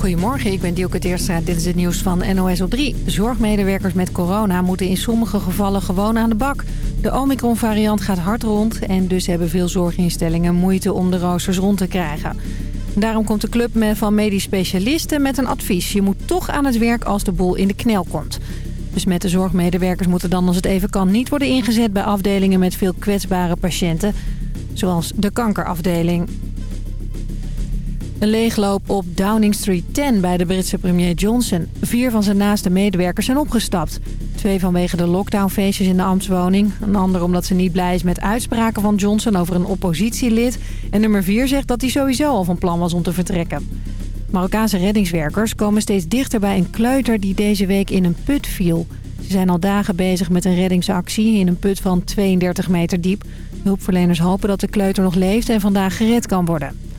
Goedemorgen, ik ben Dielke Teerstra. Dit is het nieuws van NOS op 3. Zorgmedewerkers met corona moeten in sommige gevallen gewoon aan de bak. De Omicron-variant gaat hard rond en dus hebben veel zorginstellingen moeite om de roosters rond te krijgen. Daarom komt de club van medisch specialisten met een advies. Je moet toch aan het werk als de boel in de knel komt. Dus met de zorgmedewerkers moeten dan als het even kan niet worden ingezet bij afdelingen met veel kwetsbare patiënten. Zoals de kankerafdeling. Een leegloop op Downing Street 10 bij de Britse premier Johnson. Vier van zijn naaste medewerkers zijn opgestapt. Twee vanwege de lockdownfeestjes in de ambtswoning. Een ander omdat ze niet blij is met uitspraken van Johnson over een oppositielid. En nummer vier zegt dat hij sowieso al van plan was om te vertrekken. Marokkaanse reddingswerkers komen steeds dichter bij een kleuter die deze week in een put viel. Ze zijn al dagen bezig met een reddingsactie in een put van 32 meter diep. Hulpverleners hopen dat de kleuter nog leeft en vandaag gered kan worden.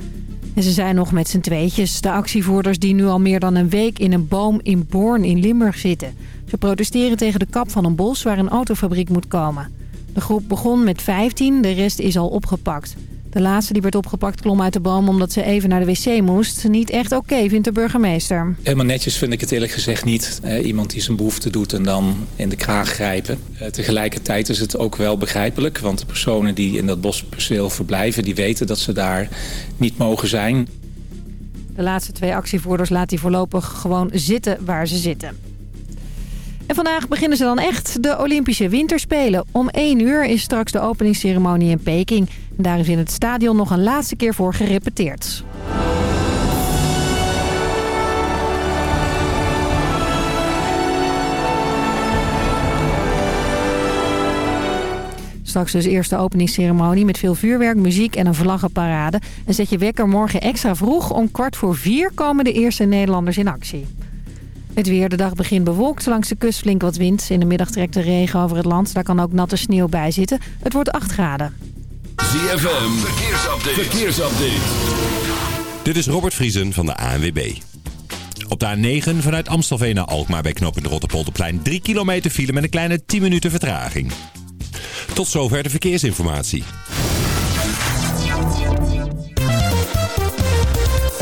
En ze zijn nog met z'n tweetjes. De actievoerders die nu al meer dan een week in een boom in Born in Limburg zitten. Ze protesteren tegen de kap van een bos waar een autofabriek moet komen. De groep begon met 15, de rest is al opgepakt. De laatste die werd opgepakt klom uit de boom omdat ze even naar de wc moest. Niet echt oké, vindt de burgemeester. Helemaal netjes vind ik het eerlijk gezegd niet. Eh, iemand die zijn behoefte doet en dan in de kraag grijpen. Eh, tegelijkertijd is het ook wel begrijpelijk. Want de personen die in dat bosperceel verblijven... die weten dat ze daar niet mogen zijn. De laatste twee actievoerders laat hij voorlopig gewoon zitten waar ze zitten. En vandaag beginnen ze dan echt de Olympische Winterspelen. Om 1 uur is straks de openingsceremonie in Peking. daar is in het stadion nog een laatste keer voor gerepeteerd. Straks dus eerst de openingsceremonie met veel vuurwerk, muziek en een vlaggenparade. En zet je wekker morgen extra vroeg. Om kwart voor vier komen de eerste Nederlanders in actie. Het weer, de dag begint bewolkt. Langs de kust flink wat wind. In de middag trekt de regen over het land. Daar kan ook natte sneeuw bij zitten. Het wordt 8 graden. ZFM, verkeersupdate. verkeersupdate. Dit is Robert Vriesen van de ANWB. Op de A9 vanuit Amstelveen naar Alkmaar bij knooppunt Rotterpolderplein 3 kilometer file met een kleine 10 minuten vertraging. Tot zover de verkeersinformatie.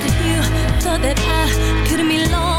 out you. Thought that I couldn't be lost.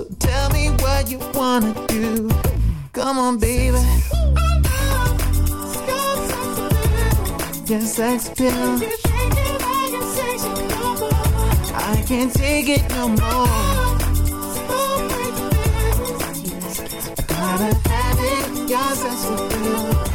So tell me what you wanna do. Come on, baby. Yes, sex pill. I can't take it no more. I gotta have it. Yes, sex appeal.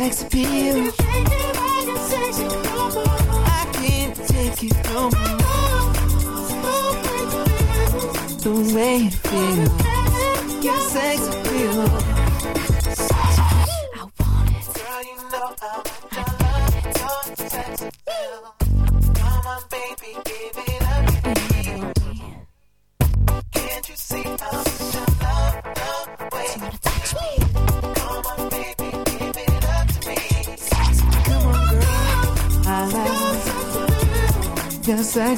sex appeal. I can't take it no more. The way you feels. your sex appeal.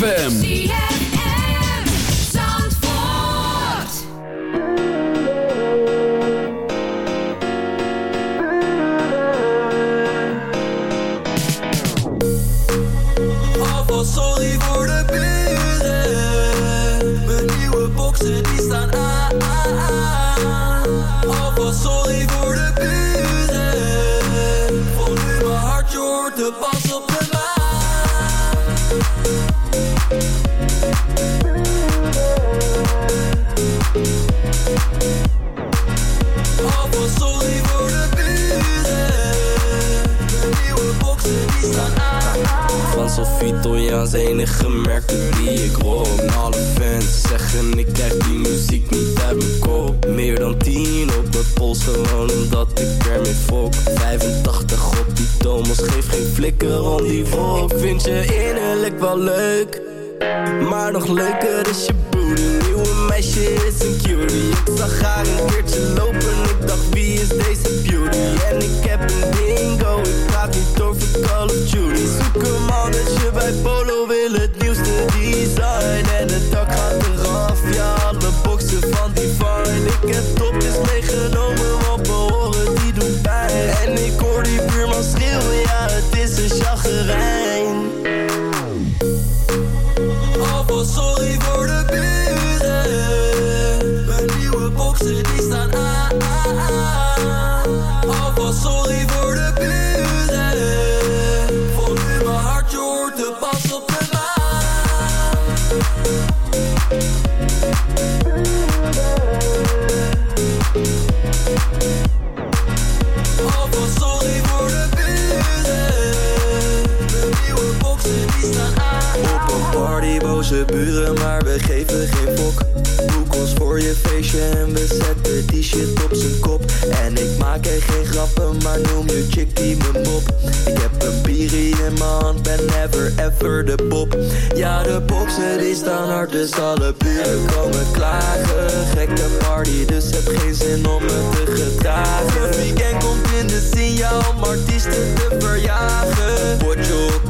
ZFM. De pop. Ja, de boksen die staan hard, dus alle buren komen klagen. Gekke party, dus heb geen zin om me te gedragen. Het weekend komt in de signaal om artiesten te verjagen. Potjokie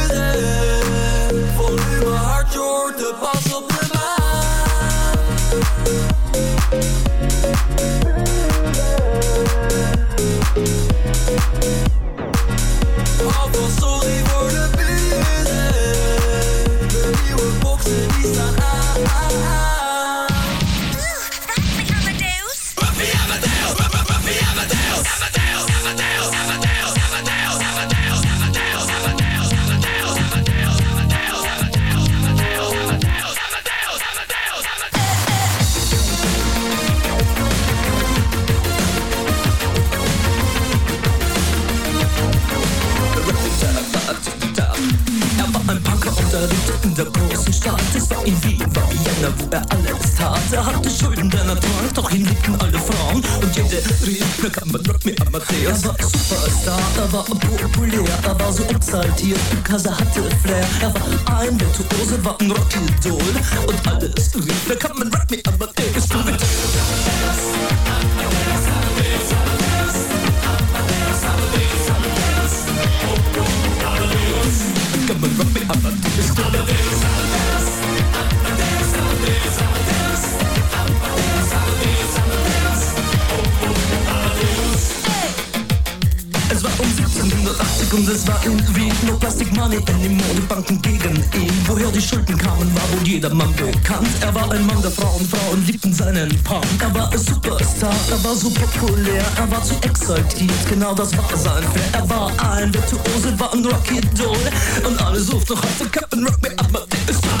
tat. Er hatte Schulden, denn er trank, doch ihn liebten alle Frauen. Und jede rief, na kann man Rock me Amadeus. Er war Superstar, er war populär, er war so exaltiert, because er hatte Flair. Er war ein Virtuose, war ein Rockidol. Und alles rief, na kann man Rock me Amadeus. Du Kann man Rock me Amadeus. Und es war in Wien No Plastic Money anymore, die Banken gegen ihn. Woher die Schulden kamen, war wohl jedermann bekannt. Er war ein Mann der Frauen, Frauen liebten seinen Punk. Er war ein Superstar, er war so populär Er war zu exaltiert, genau das war sein Flair. Er war ein Virtuose, war ein Rocky-Doll Und alle suchten noch heute Captain Rock Me Amadeus Come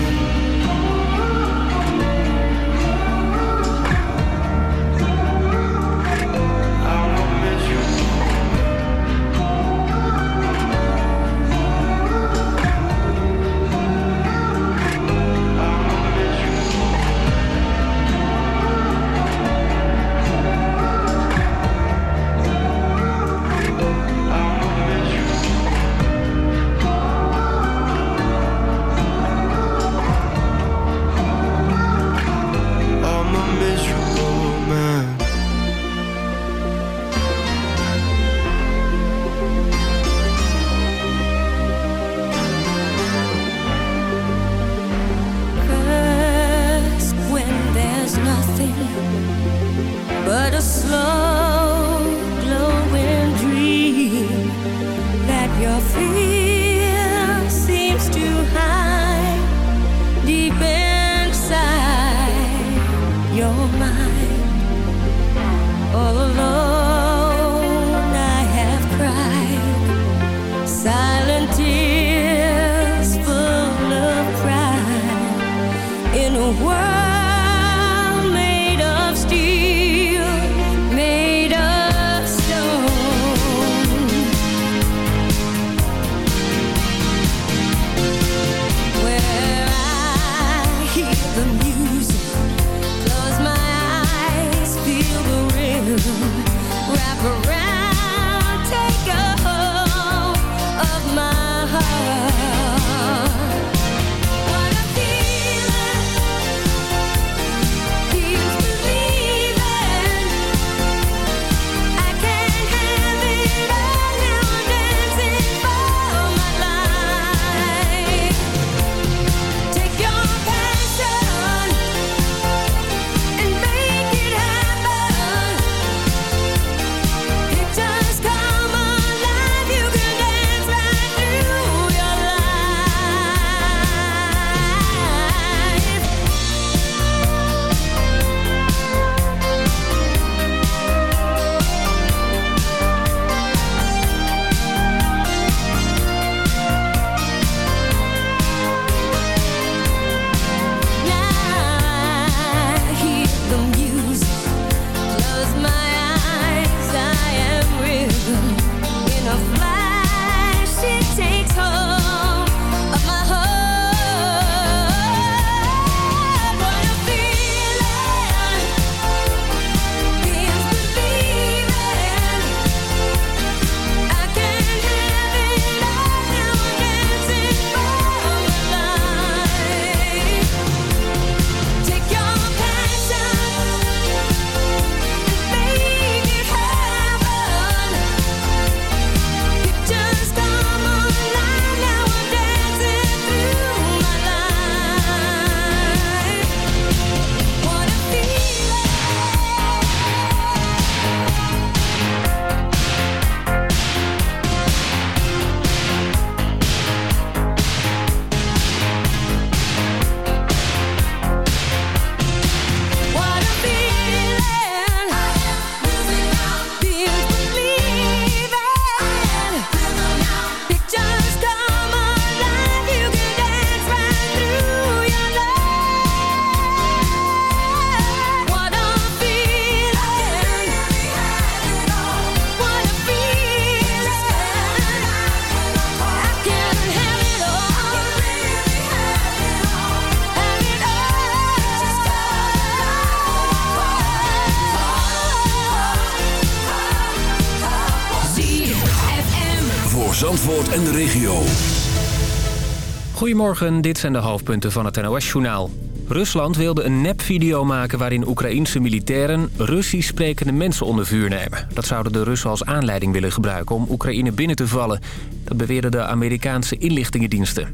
Dit zijn de hoofdpunten van het NOS-journaal. Rusland wilde een nepvideo maken waarin Oekraïense militairen... Russisch sprekende mensen onder vuur nemen. Dat zouden de Russen als aanleiding willen gebruiken om Oekraïne binnen te vallen. Dat beweerden de Amerikaanse inlichtingendiensten.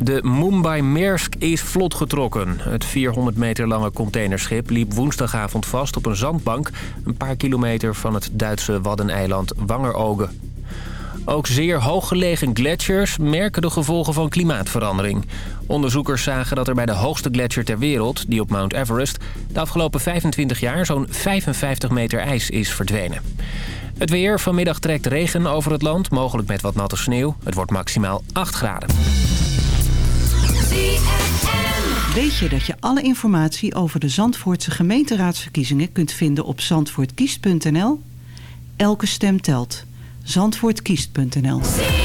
De Mumbai Maersk is vlot getrokken. Het 400 meter lange containerschip liep woensdagavond vast op een zandbank... een paar kilometer van het Duitse waddeneiland Wangerogen. Ook zeer hooggelegen gletsjers merken de gevolgen van klimaatverandering. Onderzoekers zagen dat er bij de hoogste gletsjer ter wereld, die op Mount Everest... de afgelopen 25 jaar zo'n 55 meter ijs is verdwenen. Het weer, vanmiddag trekt regen over het land, mogelijk met wat natte sneeuw. Het wordt maximaal 8 graden. Weet je dat je alle informatie over de Zandvoortse gemeenteraadsverkiezingen kunt vinden op zandvoortkiest.nl? Elke stem telt. Zandvoortkiest.nl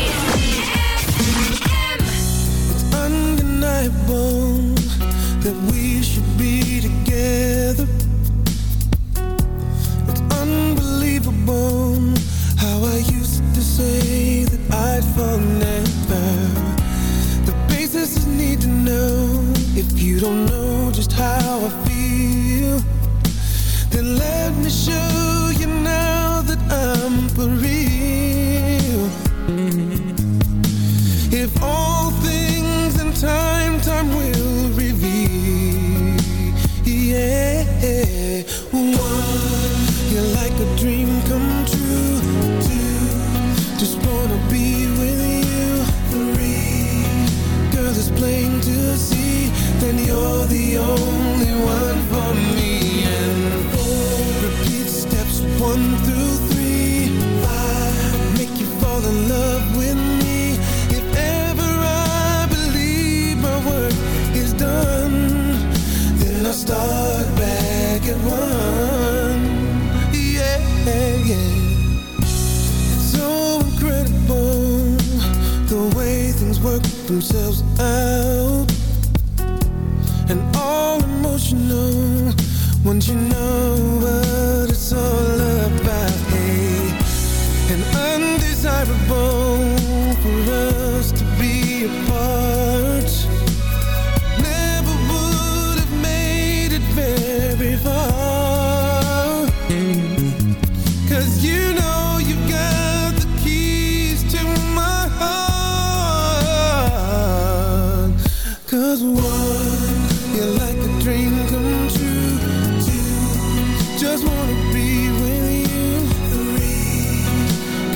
just wanna be with you.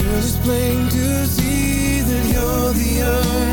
Girl, it's plain to see that you're the only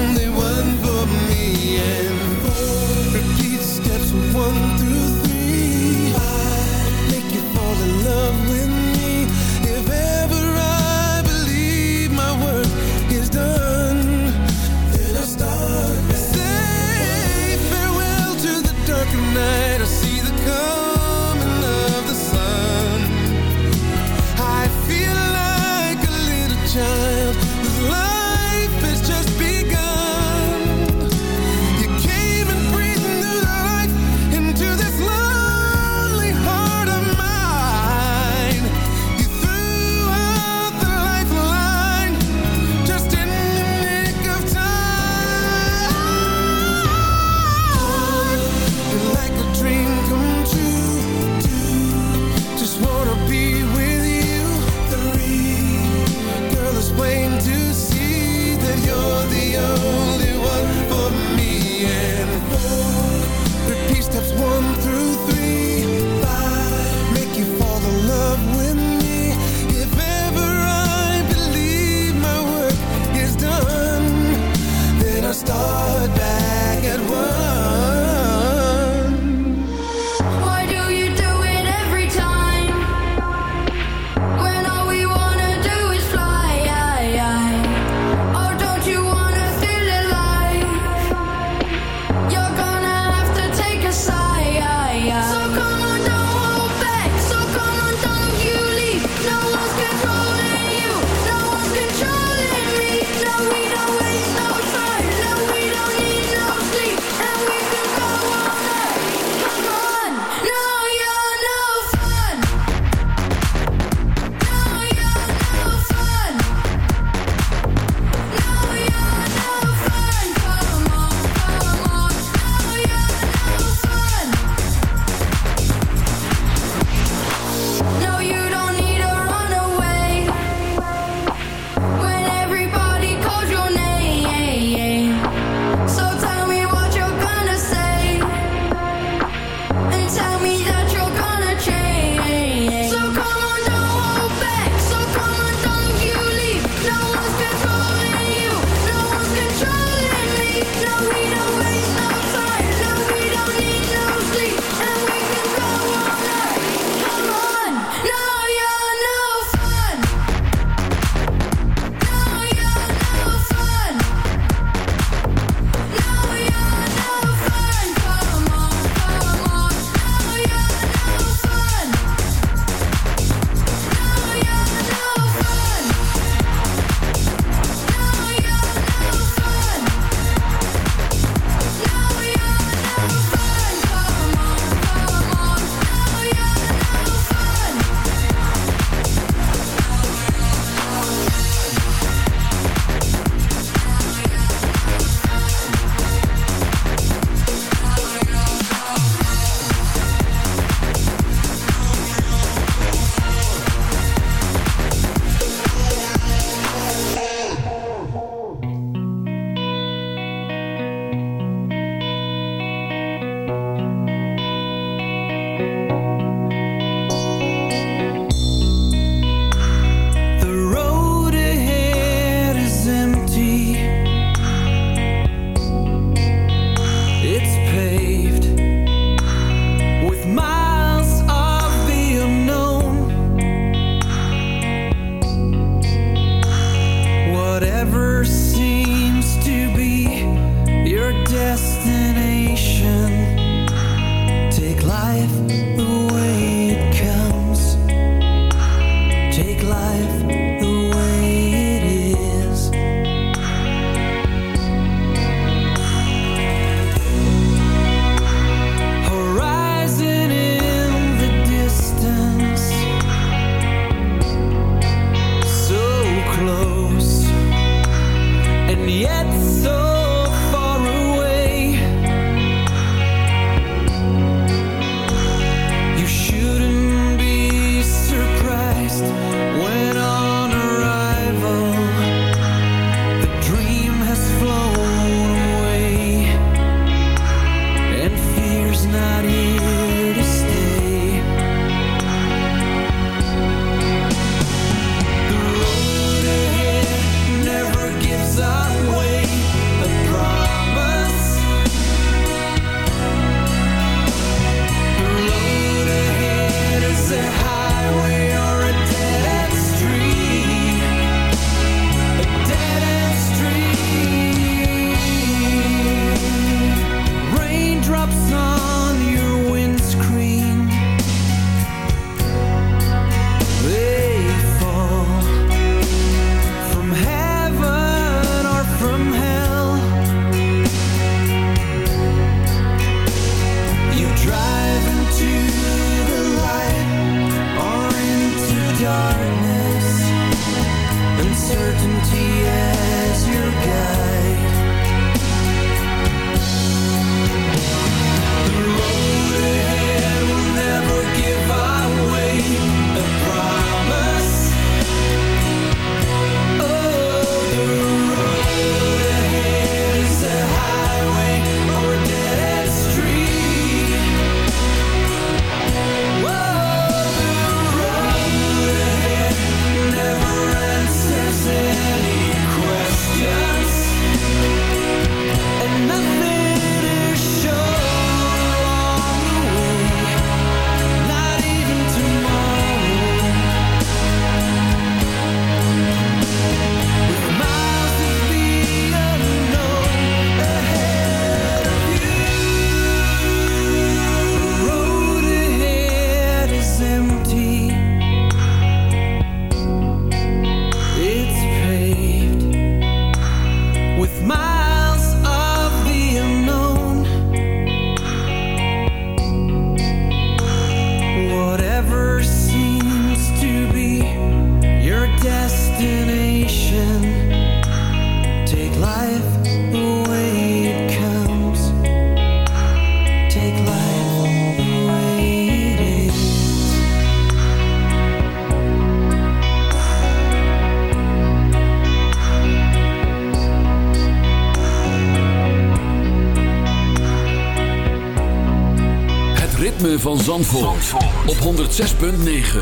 Zandvoort, op 106.9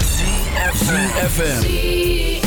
CFFM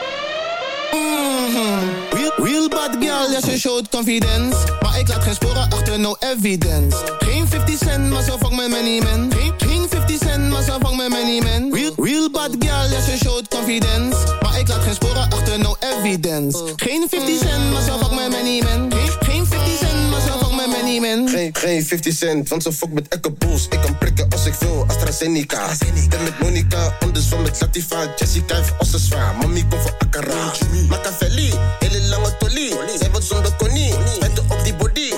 Real, real bad girl, ja ze showt confidence. Maar ik laat geen sporen achter, no evidence. Geen 50 cent, maar ze vangt met many men Geen, geen 50 cent, maar ze vangt met many men Real, real bad girl, ja ze showt confidence. Maar ik laat geen sporen achter, no evidence. Geen 50 cent, maar ze vangt met many men Geen, geen 50 cent, maar ze vangt met many men Geen, geen 50 cent, want ze fuck met Echo Bulls. Ik kan prikken als ik wil, AstraZeneca. Ben met Monica, anders van met Latifa. Jessica heeft ossen zwaar, mami komt voor Akara. Machiavelli, hele lange tolie. Zij wordt zonder konie, spijten op die body.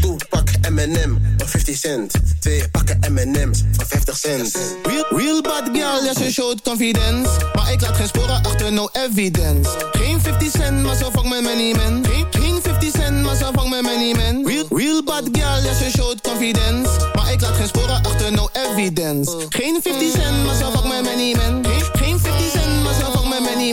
Toe, pak M&M voor 50 cent. Twee pakken M&M's voor 50 cent. Real, real bad girl, ja ze showt confidence Maar ik laat geen sporen achter, no evidence Geen 50 cent, maar ze vangt met many men Geen, geen 50 cent, maar ze vangt met many men bad girl, ja ze showt confidence. Maar ik laat geen sporen achter, no evidence. Geen 50 cent, maar ze vangt met many men. Geen, geen 50 cent, maar ze vangt met many